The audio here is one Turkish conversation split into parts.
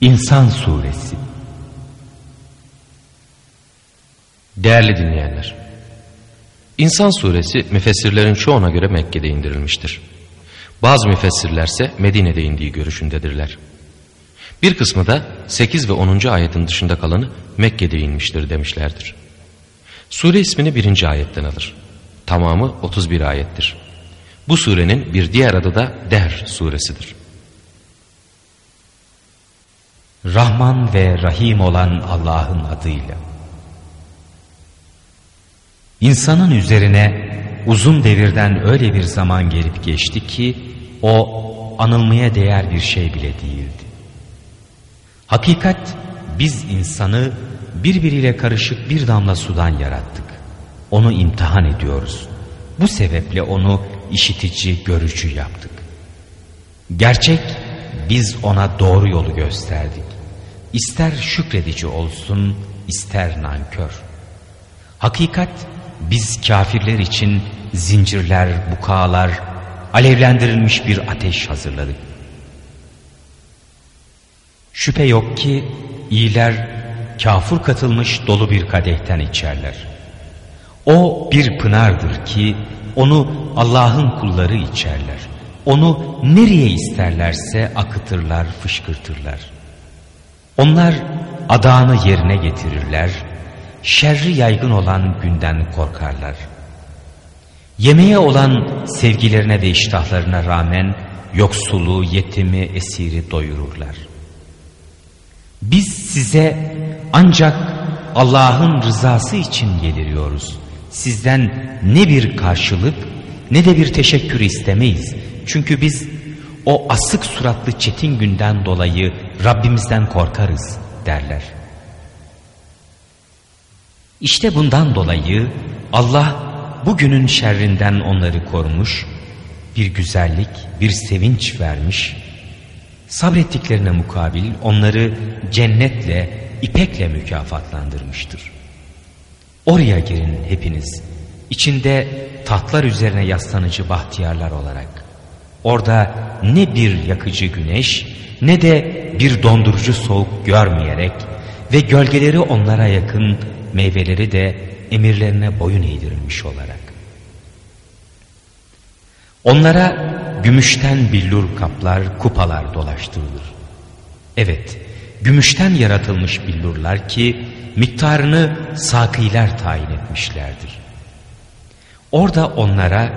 İnsan Suresi Değerli dinleyenler, İnsan Suresi müfessirlerin çoğuna göre Mekke'de indirilmiştir. Bazı müfessirlerse Medine'de indiği görüşündedirler. Bir kısmı da 8 ve 10. ayetin dışında kalanı Mekke'de inmiştir demişlerdir. Sure ismini birinci ayetten alır. Tamamı 31 ayettir. Bu surenin bir diğer adı da Der suresidir. Rahman ve Rahim olan Allah'ın adıyla. İnsanın üzerine uzun devirden öyle bir zaman gelip geçti ki o anılmaya değer bir şey bile değildi. Hakikat biz insanı birbiriyle karışık bir damla sudan yarattık. Onu imtihan ediyoruz. Bu sebeple onu işitici, görücü yaptık. Gerçek biz ona doğru yolu gösterdik. İster şükredici olsun, ister nankör. Hakikat biz kafirler için zincirler, bukalar, alevlendirilmiş bir ateş hazırladık. Şüphe yok ki iyiler kafur katılmış dolu bir kadehten içerler. O bir pınardır ki onu Allah'ın kulları içerler. Onu nereye isterlerse akıtırlar, fışkırtırlar. Onlar adağını yerine getirirler, şerri yaygın olan günden korkarlar. Yemeğe olan sevgilerine ve iştahlarına rağmen yoksulu, yetimi, esiri doyururlar. Biz size ancak Allah'ın rızası için geliriyoruz. Sizden ne bir karşılık ne de bir teşekkür istemeyiz. Çünkü biz o asık suratlı çetin günden dolayı Rabbimizden korkarız derler. İşte bundan dolayı Allah bugünün şerrinden onları korumuş, bir güzellik, bir sevinç vermiş, sabrettiklerine mukabil onları cennetle, ipekle mükafatlandırmıştır. Oraya girin hepiniz, içinde tahtlar üzerine yaslanıcı bahtiyarlar olarak. Orada ne bir yakıcı güneş ne de bir dondurucu soğuk görmeyerek ve gölgeleri onlara yakın meyveleri de emirlerine boyun eğdirilmiş olarak. Onlara gümüşten billur kaplar, kupalar dolaştırılır. Evet, gümüşten yaratılmış billurlar ki miktarını sakiler tayin etmişlerdir. Orada onlara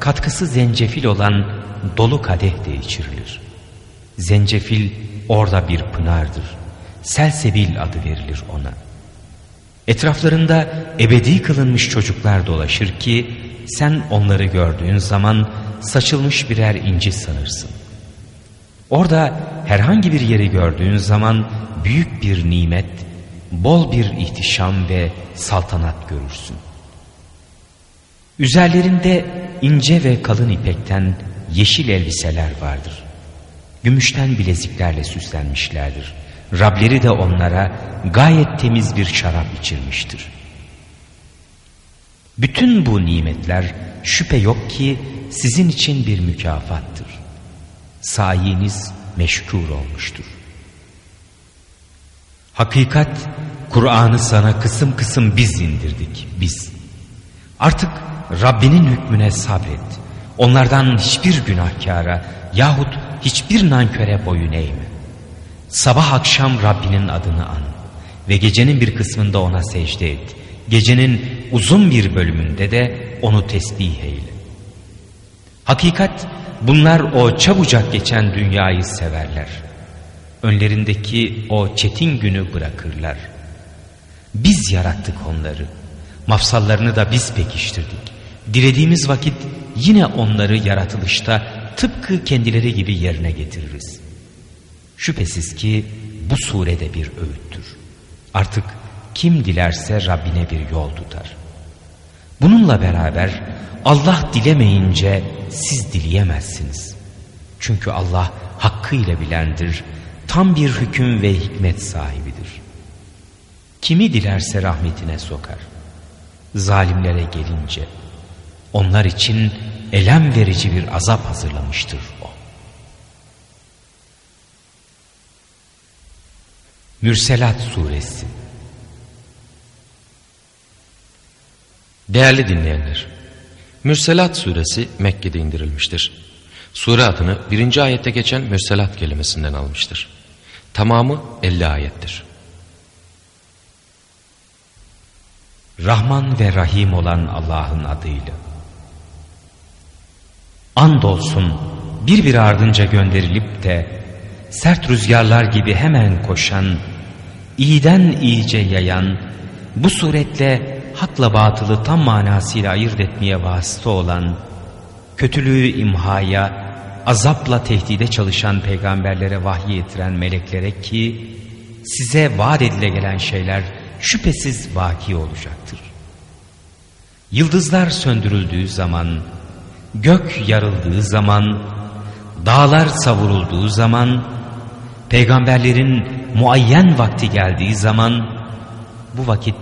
katkısı zencefil olan dolu kadeh de içirilir. Zencefil orada bir pınardır. Selsebil adı verilir ona. Etraflarında ebedi kılınmış çocuklar dolaşır ki sen onları gördüğün zaman saçılmış birer inci sanırsın. Orada herhangi bir yeri gördüğün zaman büyük bir nimet, bol bir ihtişam ve saltanat görürsün. Üzerlerinde ince ve kalın ipekten yeşil elbiseler vardır. Gümüşten bileziklerle süslenmişlerdir. Rableri de onlara gayet temiz bir şarap içirmiştir. Bütün bu nimetler şüphe yok ki sizin için bir mükafattır. Sayiniz meşkur olmuştur. Hakikat Kur'an'ı sana kısım kısım biz indirdik biz. Artık Rabbinin hükmüne sabret. Onlardan hiçbir günahkara yahut hiçbir nanköre boyun eğme. Sabah akşam Rabbinin adını an ve gecenin bir kısmında ona secde et. Gecenin uzun bir bölümünde de onu tesbih eyle. Hakikat bunlar o çabucak geçen dünyayı severler. Önlerindeki o çetin günü bırakırlar. Biz yarattık onları. Mafsallarını da biz pekiştirdik. Dilediğimiz vakit yine onları yaratılışta tıpkı kendileri gibi yerine getiririz. Şüphesiz ki bu surede bir öğüttür. Artık kim dilerse Rabbine bir yol tutar. Bununla beraber Allah dilemeyince siz dileyemezsiniz. Çünkü Allah hakkıyla bilendir, tam bir hüküm ve hikmet sahibidir. Kimi dilerse rahmetine sokar. Zalimlere gelince onlar için elem verici bir azap hazırlamıştır o. Mürselat Suresi Değerli dinleyenler, Mürselat Suresi Mekke'de indirilmiştir. Sure adını birinci ayette geçen Mürselat kelimesinden almıştır. Tamamı 50 ayettir. Rahman ve Rahim olan Allah'ın adıyla. Andolsun bir bir ardınca gönderilip de sert rüzgarlar gibi hemen koşan, iyiden iyice yayan, bu suretle hakla batılı tam manasıyla ayırt etmeye vasıta olan, kötülüğü imhaya, azapla tehdide çalışan peygamberlere vahiy ettiren meleklere ki, size vaat edile gelen şeyler şüphesiz vaki olacaktır. Yıldızlar söndürüldüğü zaman, gök yarıldığı zaman, dağlar savurulduğu zaman, peygamberlerin muayyen vakti geldiği zaman, bu vakit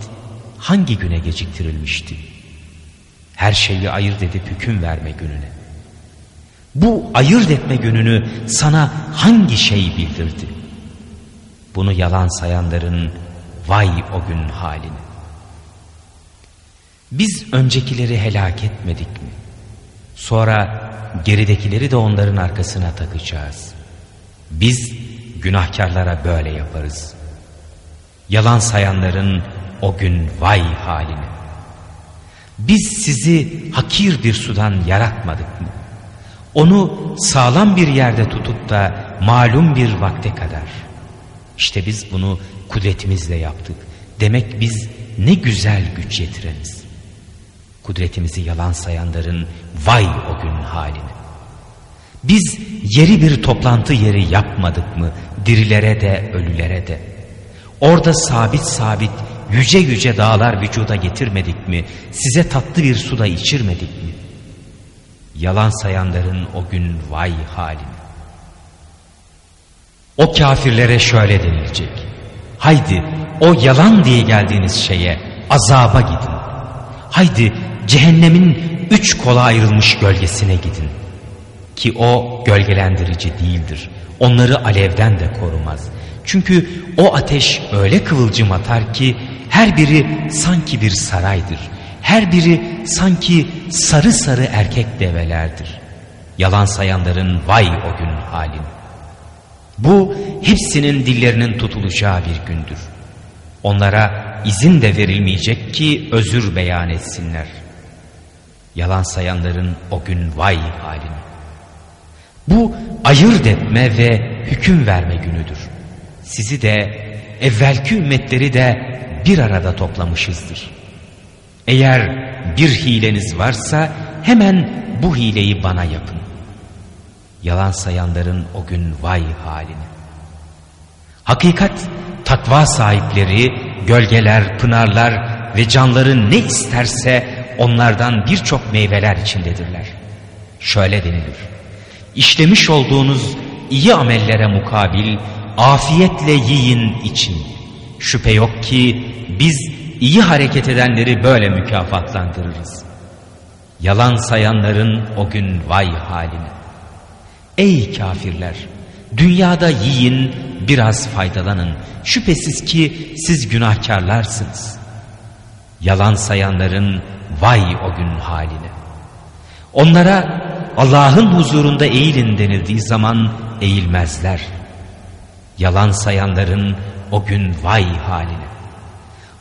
hangi güne geciktirilmişti? Her şeyi ayırt edip hüküm verme gününe. Bu ayırt etme gününü sana hangi şey bildirdi? Bunu yalan sayanların vay o gün haline. Biz öncekileri helak etmedik mi? Sonra geridekileri de onların arkasına takacağız. Biz günahkarlara böyle yaparız. Yalan sayanların o gün vay haline. Biz sizi hakir bir sudan yaratmadık mı? Onu sağlam bir yerde tutup da malum bir vakte kadar. İşte biz bunu kudretimizle yaptık. Demek biz ne güzel güç yetireniz. Kudretimizi yalan sayanların vay o gün haline. Biz yeri bir toplantı yeri yapmadık mı dirilere de ölülere de? Orada sabit sabit yüce yüce dağlar vücuda getirmedik mi? Size tatlı bir suda içirmedik mi? Yalan sayanların o gün vay haline. O kafirlere şöyle denilecek. Haydi o yalan diye geldiğiniz şeye azaba gidin. Haydi cehennemin üç kola ayrılmış gölgesine gidin. Ki o gölgelendirici değildir. Onları alevden de korumaz. Çünkü o ateş öyle kıvılcım atar ki her biri sanki bir saraydır. Her biri sanki sarı sarı erkek develerdir. Yalan sayanların vay o gün halin. Bu hepsinin dillerinin tutulacağı bir gündür. Onlara izin de verilmeyecek ki özür beyan etsinler. Yalan sayanların o gün vay halini. Bu ayırt etme ve hüküm verme günüdür. Sizi de evvelki ümmetleri de bir arada toplamışızdır. Eğer bir hileniz varsa hemen bu hileyi bana yapın. Yalan sayanların o gün vay halini. Hakikat takva sahipleri, gölgeler, pınarlar ve canları ne isterse onlardan birçok meyveler içindedirler. Şöyle denilir. İşlemiş olduğunuz iyi amellere mukabil afiyetle yiyin için. Şüphe yok ki biz iyi hareket edenleri böyle mükafatlandırırız. Yalan sayanların o gün vay haline. Ey kafirler! Dünyada yiyin, biraz faydalanın. Şüphesiz ki siz günahkarlarsınız. Yalan sayanların vay o gün haline. Onlara Allah'ın huzurunda eğilin denildiği zaman eğilmezler. Yalan sayanların o gün vay haline.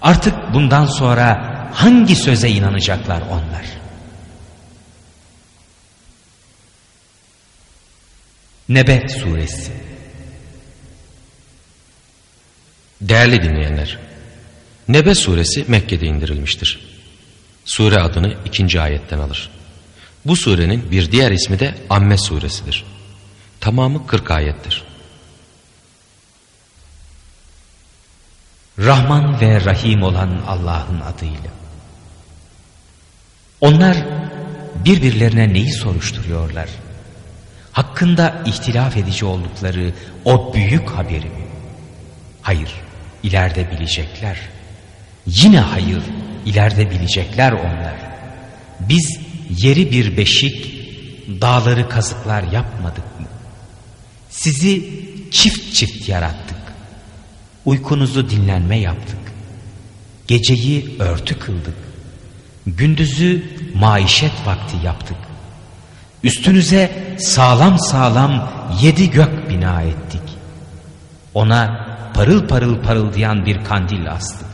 Artık bundan sonra hangi söze inanacaklar onlar? Nebe Suresi Değerli dinleyenler, Nebe suresi Mekke'de indirilmiştir. Sure adını ikinci ayetten alır. Bu surenin bir diğer ismi de Amme suresidir. Tamamı 40 ayettir. Rahman ve Rahim olan Allah'ın adıyla. Onlar birbirlerine neyi soruşturuyorlar? Hakkında ihtilaf edici oldukları o büyük haberi mi? Hayır, ileride bilecekler. Yine hayır, ileride bilecekler onlar. Biz yeri bir beşik, dağları kazıklar yapmadık mı? Sizi çift çift yarattık. Uykunuzu dinlenme yaptık. Geceyi örtü kıldık. Gündüzü maişet vakti yaptık. Üstünüze sağlam sağlam yedi gök bina ettik. Ona parıl parıl parıldayan bir kandil astık.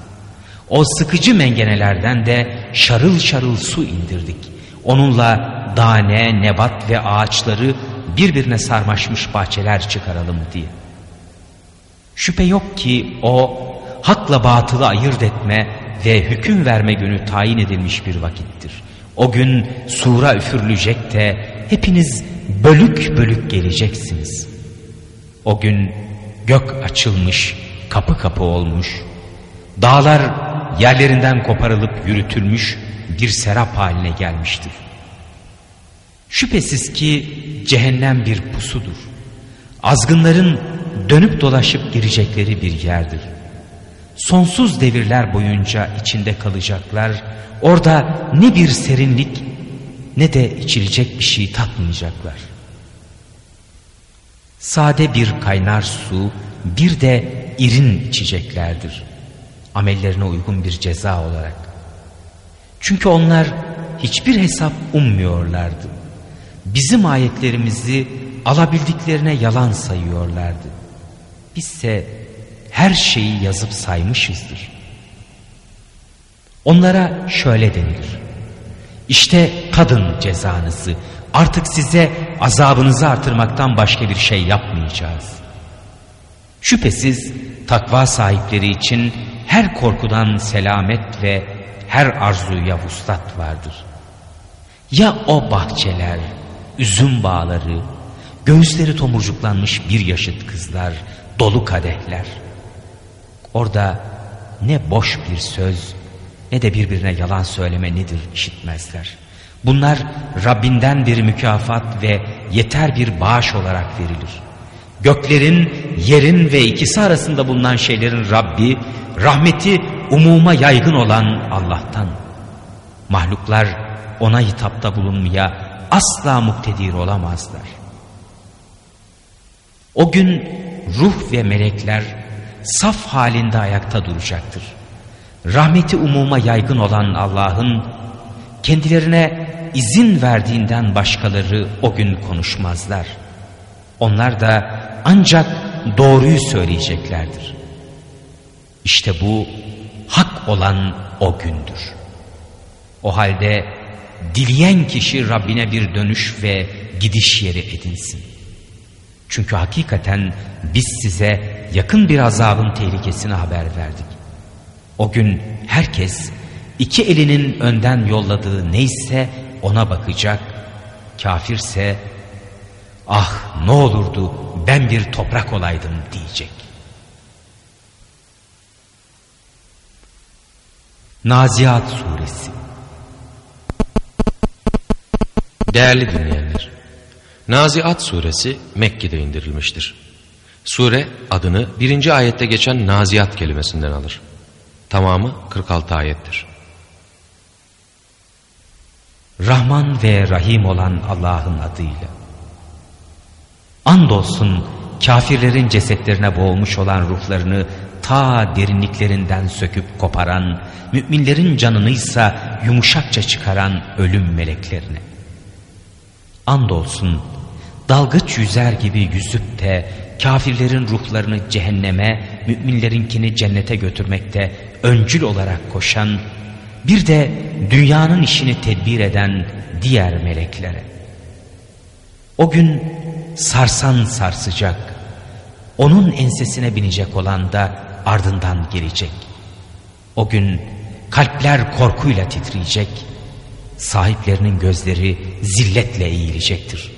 O sıkıcı mengenelerden de şarıl şarıl su indirdik. Onunla dane, nebat ve ağaçları birbirine sarmaşmış bahçeler çıkaralım diye. Şüphe yok ki o hakla batılı ayırt etme ve hüküm verme günü tayin edilmiş bir vakittir. O gün sura üfürülecek de hepiniz bölük bölük geleceksiniz. O gün gök açılmış, kapı kapı olmuş. Dağlar yerlerinden koparılıp yürütülmüş bir serap haline gelmiştir. Şüphesiz ki cehennem bir pusudur. Azgınların dönüp dolaşıp girecekleri bir yerdir. Sonsuz devirler boyunca içinde kalacaklar. Orada ne bir serinlik ne de içilecek bir şey tatmayacaklar. Sade bir kaynar su bir de irin içeceklerdir. Amellerine uygun bir ceza olarak. Çünkü onlar hiçbir hesap ummuyorlardı. Bizim ayetlerimizi alabildiklerine yalan sayıyorlardı. Bizse her şeyi yazıp saymışızdır. Onlara şöyle denilir. İşte tadın cezanızı. Artık size azabınızı artırmaktan başka bir şey yapmayacağız. Şüphesiz takva sahipleri için her korkudan selamet ve her arzuya vuslat vardır. Ya o bahçeler, üzüm bağları, göğüsleri tomurcuklanmış bir yaşıt kızlar, dolu kadehler. Orada ne boş bir söz ne de birbirine yalan söyleme nedir işitmezler. Bunlar Rabbinden bir mükafat ve yeter bir bağış olarak verilir. Göklerin, yerin ve ikisi arasında bulunan şeylerin Rabbi, rahmeti umuma yaygın olan Allah'tan. Mahluklar ona hitapta bulunmaya asla muktedir olamazlar. O gün ruh ve melekler saf halinde ayakta duracaktır. Rahmeti umuma yaygın olan Allah'ın kendilerine izin verdiğinden başkaları o gün konuşmazlar. Onlar da ancak doğruyu söyleyeceklerdir. İşte bu hak olan o gündür. O halde dileyen kişi Rabbine bir dönüş ve gidiş yeri edinsin. Çünkü hakikaten biz size yakın bir azabın tehlikesini haber verdik. O gün herkes iki elinin önden yolladığı neyse ona bakacak. Kafirse ah ne olurdu ben bir toprak olaydım diyecek. Naziat Suresi Değerli dinleyenler, Naziat suresi Mekke'de indirilmiştir. Sure adını birinci ayette geçen Naziat kelimesinden alır. Tamamı 46 ayettir. Rahman ve Rahim olan Allah'ın adıyla. Andolsun kafirlerin cesetlerine boğulmuş olan ruhlarını ta derinliklerinden söküp koparan, müminlerin canını ise yumuşakça çıkaran ölüm meleklerine. Andolsun dalgıç yüzer gibi yüzüp de kafirlerin ruhlarını cehenneme, müminlerinkini cennete götürmekte öncül olarak koşan, bir de dünyanın işini tedbir eden diğer meleklere. O gün sarsan sarsacak, onun ensesine binecek olan da ardından gelecek. O gün kalpler korkuyla titreyecek, sahiplerinin gözleri zilletle eğilecektir.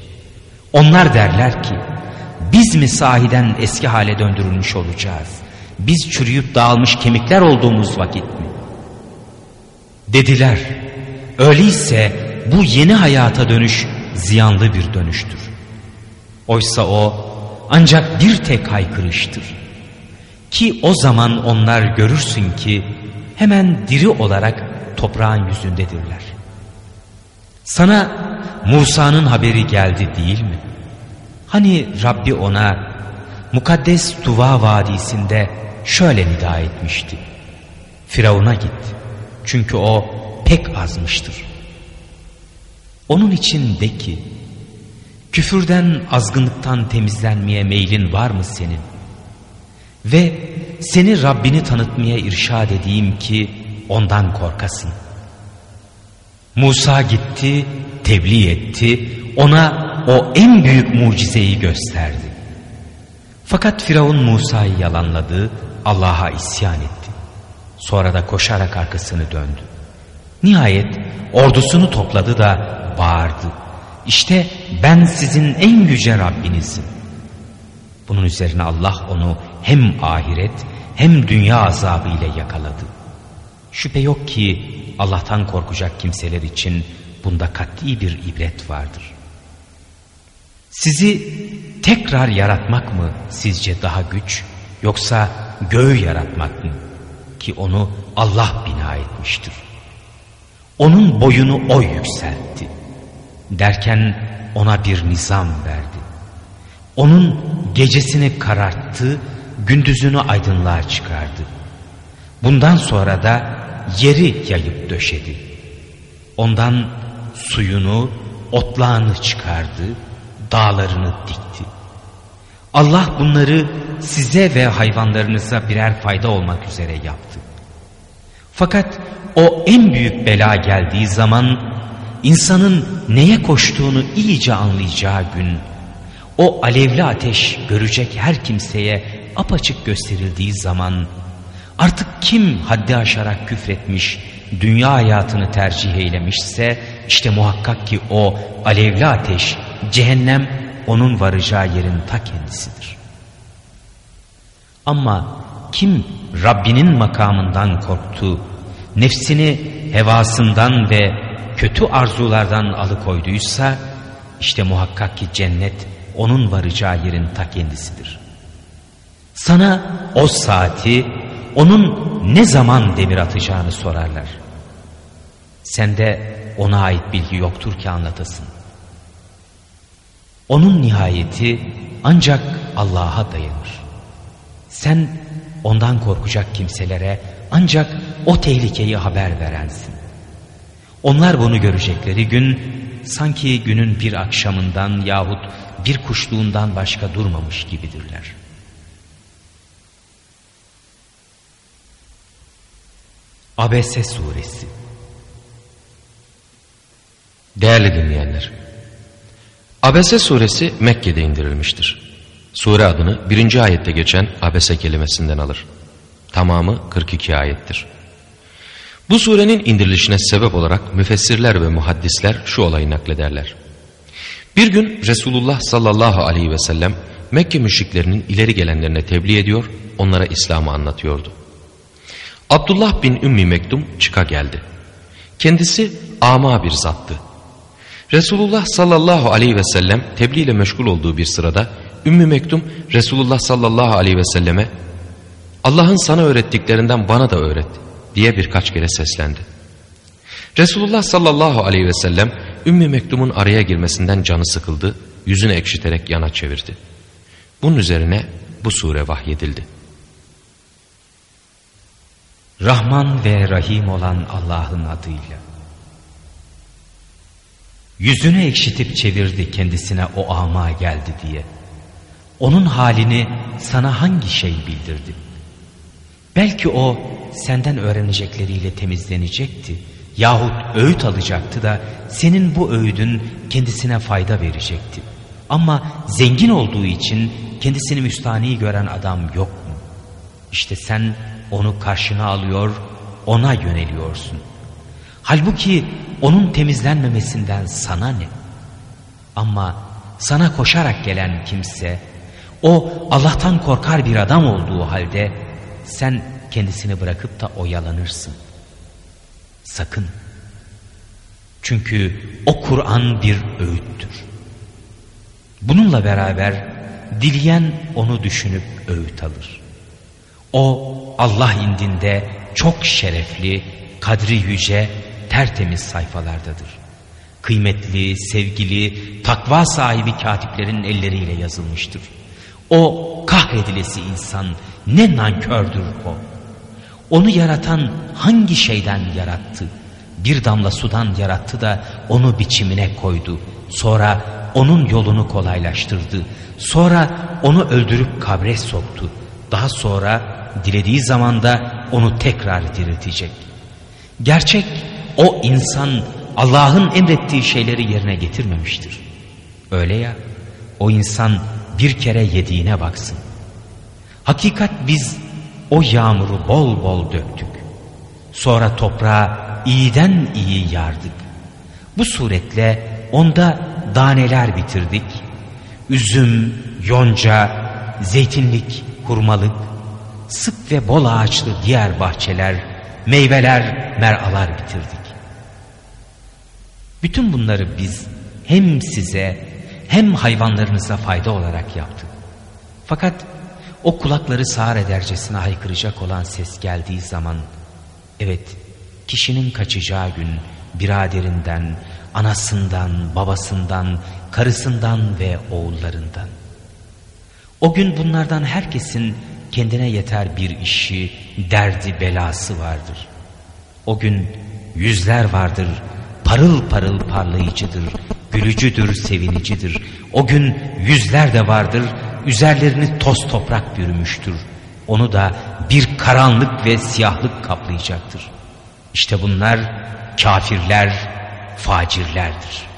Onlar derler ki biz mi sahiden eski hale döndürülmüş olacağız? Biz çürüyüp dağılmış kemikler olduğumuz vakit mi? Dediler öyleyse bu yeni hayata dönüş ziyanlı bir dönüştür. Oysa o ancak bir tek haykırıştır. Ki o zaman onlar görürsün ki hemen diri olarak toprağın yüzündedirler. Sana Musa'nın haberi geldi değil mi? Hani Rabbi ona mukaddes Tuva Vadisi'nde şöyle nida etmişti. Firavun'a git. Çünkü o pek azmıştır. Onun için de ki, küfürden, azgınlıktan temizlenmeye meylin var mı senin? Ve seni Rabbini tanıtmaya irşad edeyim ki ondan korkasın. Musa gitti, tebliğ etti, ona o en büyük mucizeyi gösterdi. Fakat Firavun Musa'yı yalanladı, Allah'a isyan etti. Sonra da koşarak arkasını döndü. Nihayet ordusunu topladı da bağırdı. İşte ben sizin en yüce Rabbinizim. Bunun üzerine Allah onu hem ahiret hem dünya azabı ile yakaladı. Şüphe yok ki Allah'tan korkacak kimseler için bunda kat'i bir ibret vardır. Sizi tekrar yaratmak mı sizce daha güç yoksa göğü yaratmak mı? Ki onu Allah bina etmiştir. Onun boyunu o yükseltti. Derken ona bir nizam verdi. Onun gecesini kararttı, gündüzünü aydınlığa çıkardı. Bundan sonra da yeri yayıp döşedi. Ondan suyunu, otlağını çıkardı, dağlarını dikti. Allah bunları size ve hayvanlarınıza birer fayda olmak üzere yaptı. Fakat o en büyük bela geldiği zaman insanın neye koştuğunu iyice anlayacağı gün o alevli ateş görecek her kimseye apaçık gösterildiği zaman artık kim haddi aşarak küfretmiş, dünya hayatını tercih eylemişse işte muhakkak ki o alevli ateş, cehennem onun varacağı yerin ta kendisidir. Ama kim Rabbinin makamından korktu, nefsini hevasından ve kötü arzulardan alıkoyduysa, işte muhakkak ki cennet onun varacağı yerin ta kendisidir. Sana o saati, onun ne zaman demir atacağını sorarlar. Sende ona ait bilgi yoktur ki anlatasın. Onun nihayeti ancak Allah'a dayanır. Sen ondan korkacak kimselere ancak o tehlikeyi haber verensin. Onlar bunu görecekleri gün sanki günün bir akşamından yahut bir kuşluğundan başka durmamış gibidirler. Abese Suresi Değerli dinleyenler, Abese suresi Mekke'de indirilmiştir. Sure adını birinci ayette geçen abese kelimesinden alır. Tamamı 42 ayettir. Bu surenin indirilişine sebep olarak müfessirler ve muhaddisler şu olayı naklederler. Bir gün Resulullah sallallahu aleyhi ve sellem Mekke müşriklerinin ileri gelenlerine tebliğ ediyor, onlara İslam'ı anlatıyordu. Abdullah bin Ümmi Mektum çıka geldi. Kendisi ama bir zattı. Resulullah sallallahu aleyhi ve sellem tebliğ ile meşgul olduğu bir sırada Ümmü Mektum Resulullah sallallahu aleyhi ve selleme Allah'ın sana öğrettiklerinden bana da öğret diye birkaç kere seslendi. Resulullah sallallahu aleyhi ve sellem Ümmü Mektum'un araya girmesinden canı sıkıldı, yüzünü ekşiterek yana çevirdi. Bunun üzerine bu sure vahyedildi. Rahman ve Rahim olan Allah'ın adıyla. Yüzünü ekşitip çevirdi kendisine o ama geldi diye. Onun halini sana hangi şey bildirdi? Belki o senden öğrenecekleriyle temizlenecekti. Yahut öğüt alacaktı da senin bu öğüdün kendisine fayda verecekti. Ama zengin olduğu için kendisini müstani gören adam yok mu? İşte sen onu karşına alıyor, ona yöneliyorsun. Halbuki onun temizlenmemesinden sana ne? Ama sana koşarak gelen kimse, o Allah'tan korkar bir adam olduğu halde sen kendisini bırakıp da oyalanırsın. Sakın. Çünkü o Kur'an bir öğüttür. Bununla beraber dileyen onu düşünüp öğüt alır. O Allah indinde çok şerefli, kadri yüce, tertemiz sayfalardadır. Kıymetli, sevgili, takva sahibi katiplerin elleriyle yazılmıştır. O kahredilesi insan ne nankördür o. Onu yaratan hangi şeyden yarattı? Bir damla sudan yarattı da onu biçimine koydu. Sonra onun yolunu kolaylaştırdı. Sonra onu öldürüp kabre soktu. Daha sonra dilediği zamanda onu tekrar diriltecek. Gerçek o insan Allah'ın emrettiği şeyleri yerine getirmemiştir. Öyle ya o insan bir kere yediğine baksın. Hakikat biz o yağmuru bol bol döktük. Sonra toprağa iyiden iyi yardık. Bu suretle onda daneler bitirdik. Üzüm, yonca, zeytinlik, hurmalık, sık ve bol ağaçlı diğer bahçeler, meyveler, meralar bitirdik. Bütün bunları biz hem size hem hayvanlarınıza fayda olarak yaptık. Fakat o kulakları sağır edercesine haykıracak olan ses geldiği zaman evet kişinin kaçacağı gün biraderinden, anasından, babasından, karısından ve oğullarından. O gün bunlardan herkesin kendine yeter bir işi, derdi, belası vardır. O gün yüzler vardır, parıl parıl parlayıcıdır, gülücüdür, sevinicidir. O gün yüzler de vardır, üzerlerini toz toprak bürümüştür. Onu da bir karanlık ve siyahlık kaplayacaktır. İşte bunlar kafirler, facirlerdir.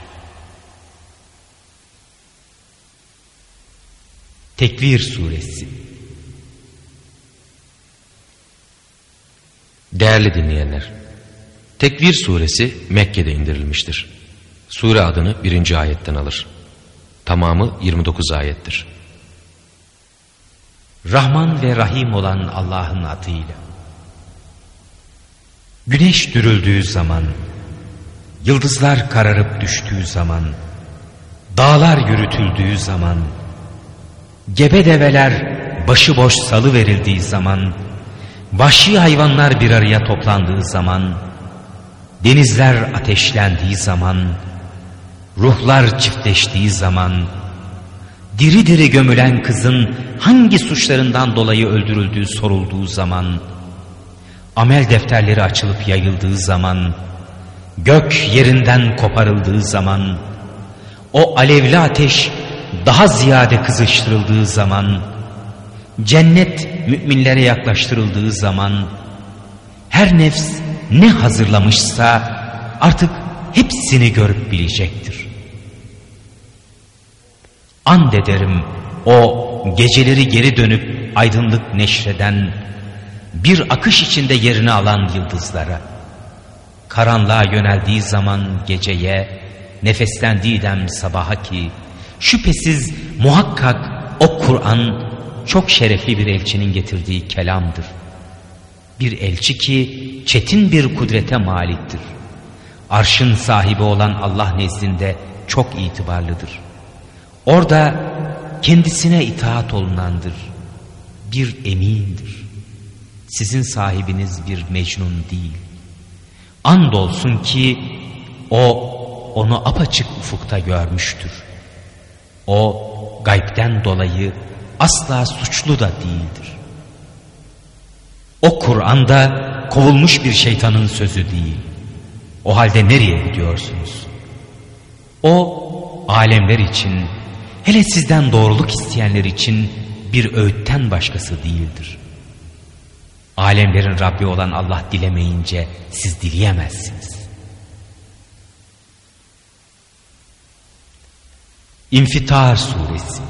Tekvir Suresi Değerli dinleyenler, Tekvir suresi Mekke'de indirilmiştir. Sure adını birinci ayetten alır. Tamamı 29 ayettir. Rahman ve Rahim olan Allah'ın adıyla. Güneş dürüldüğü zaman, yıldızlar kararıp düştüğü zaman, dağlar yürütüldüğü zaman, gebe develer başıboş salı verildiği zaman, vahşi hayvanlar bir araya toplandığı zaman, denizler ateşlendiği zaman, ruhlar çiftleştiği zaman, diri diri gömülen kızın hangi suçlarından dolayı öldürüldüğü sorulduğu zaman, amel defterleri açılıp yayıldığı zaman, gök yerinden koparıldığı zaman, o alevli ateş daha ziyade kızıştırıldığı zaman, cennet müminlere yaklaştırıldığı zaman, her nefs ne hazırlamışsa artık hepsini görüp bilecektir. And ederim o geceleri geri dönüp aydınlık neşreden, bir akış içinde yerini alan yıldızlara, karanlığa yöneldiği zaman geceye, nefeslendiği dem sabaha ki, şüphesiz muhakkak o Kur'an çok şerefli bir elçinin getirdiği kelamdır. Bir elçi ki çetin bir kudrete maliktir. Arşın sahibi olan Allah nezdinde çok itibarlıdır. Orada kendisine itaat olunandır. Bir emindir. Sizin sahibiniz bir mecnun değil. Andolsun ki o onu apaçık ufukta görmüştür. O gaybden dolayı asla suçlu da değildir. O Kur'an'da kovulmuş bir şeytanın sözü değil. O halde nereye gidiyorsunuz? O alemler için hele sizden doğruluk isteyenler için bir öğütten başkası değildir. Alemlerin Rabbi olan Allah dilemeyince siz dileyemezsiniz. İnfitar Suresi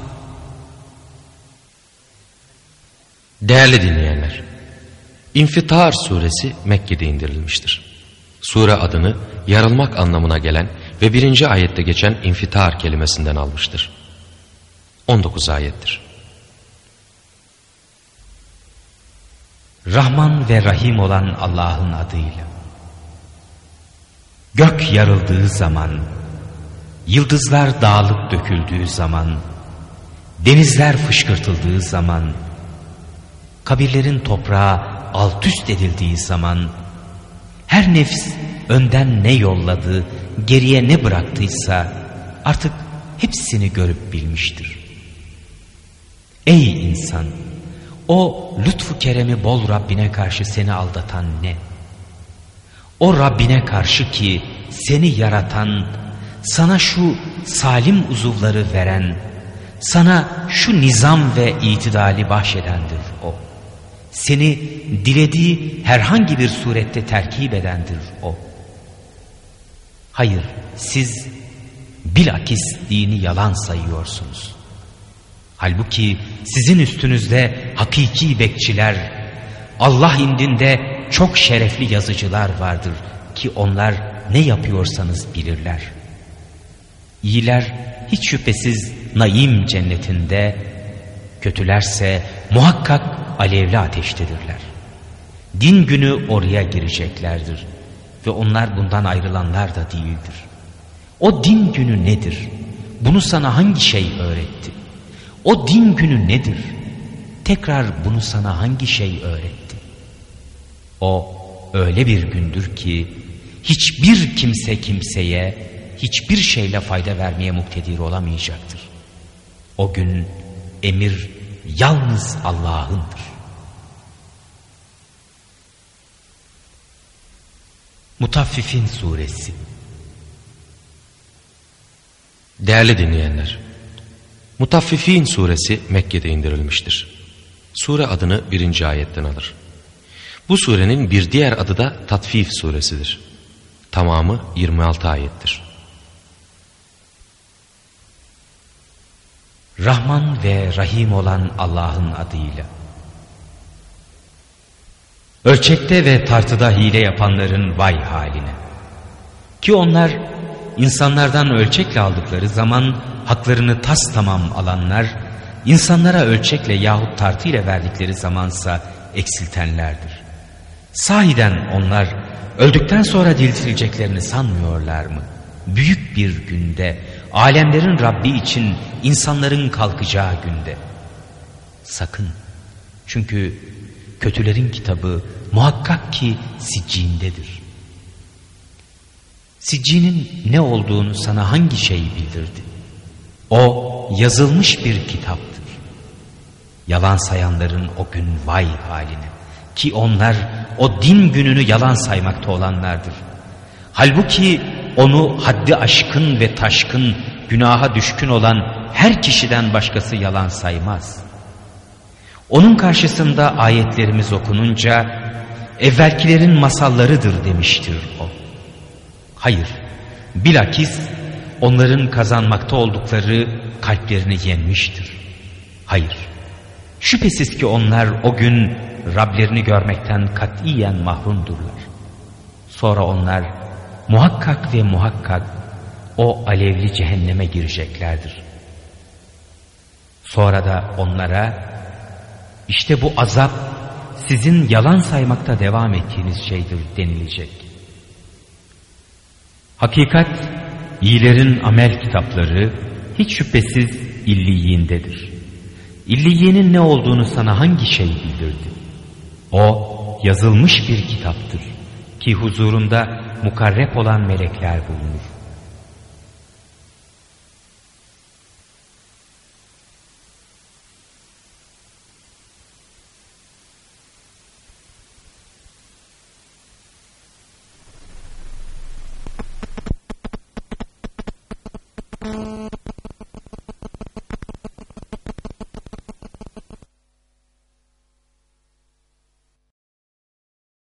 Değerli dinleyenler, İnfitar suresi Mekke'de indirilmiştir. Sure adını yarılmak anlamına gelen ve birinci ayette geçen infitar kelimesinden almıştır. 19 ayettir. Rahman ve Rahim olan Allah'ın adıyla. Gök yarıldığı zaman, yıldızlar dağılıp döküldüğü zaman, denizler fışkırtıldığı zaman, kabirlerin toprağa alt üst edildiği zaman, her nefs önden ne yolladı, geriye ne bıraktıysa artık hepsini görüp bilmiştir. Ey insan! O lütfu keremi bol Rabbine karşı seni aldatan ne? O Rabbine karşı ki seni yaratan, sana şu salim uzuvları veren, sana şu nizam ve itidali bahşedendir o. Seni dilediği herhangi bir surette terkip edendir o. Hayır, siz bilakis dini yalan sayıyorsunuz. Halbuki sizin üstünüzde hakiki bekçiler, Allah indinde çok şerefli yazıcılar vardır ki onlar ne yapıyorsanız bilirler. İyiler hiç şüphesiz naim cennetinde, kötülerse muhakkak alevli ateştedirler. Din günü oraya gireceklerdir ve onlar bundan ayrılanlar da değildir. O din günü nedir? Bunu sana hangi şey öğretti? O din günü nedir? Tekrar bunu sana hangi şey öğretti? O öyle bir gündür ki hiçbir kimse kimseye hiçbir şeyle fayda vermeye muktedir olamayacaktır. O gün emir yalnız Allah'ındır. Mutaffifin Suresi Değerli dinleyenler, Mutaffifin suresi Mekke'de indirilmiştir. Sure adını birinci ayetten alır. Bu surenin bir diğer adı da Tatfif suresidir. Tamamı 26 ayettir. Rahman ve Rahim olan Allah'ın adıyla. Ölçekte ve tartıda hile yapanların vay haline. Ki onlar insanlardan ölçekle aldıkları zaman haklarını tas tamam alanlar, insanlara ölçekle yahut tartıyla verdikleri zamansa eksiltenlerdir. Sahiden onlar öldükten sonra diriltileceklerini sanmıyorlar mı? Büyük bir günde, alemlerin Rabbi için insanların kalkacağı günde. Sakın, çünkü kötülerin kitabı muhakkak ki siccindedir. Siccinin ne olduğunu sana hangi şey bildirdi? O yazılmış bir kitaptır. Yalan sayanların o gün vay haline. Ki onlar o din gününü yalan saymakta olanlardır. Halbuki onu haddi aşkın ve taşkın, günaha düşkün olan her kişiden başkası yalan saymaz. Onun karşısında ayetlerimiz okununca evvelkilerin masallarıdır demiştir o. Hayır, bilakis onların kazanmakta oldukları kalplerini yenmiştir. Hayır, şüphesiz ki onlar o gün Rablerini görmekten katiyen mahrumdurlar. Sonra onlar muhakkak ve muhakkak o alevli cehenneme gireceklerdir. Sonra da onlara işte bu azap sizin yalan saymakta devam ettiğiniz şeydir denilecek. Hakikat iyilerin amel kitapları hiç şüphesiz illiyindedir. İlliyenin ne olduğunu sana hangi şey bildirdi? O yazılmış bir kitaptır ki huzurunda mukarrep olan melekler bulunur.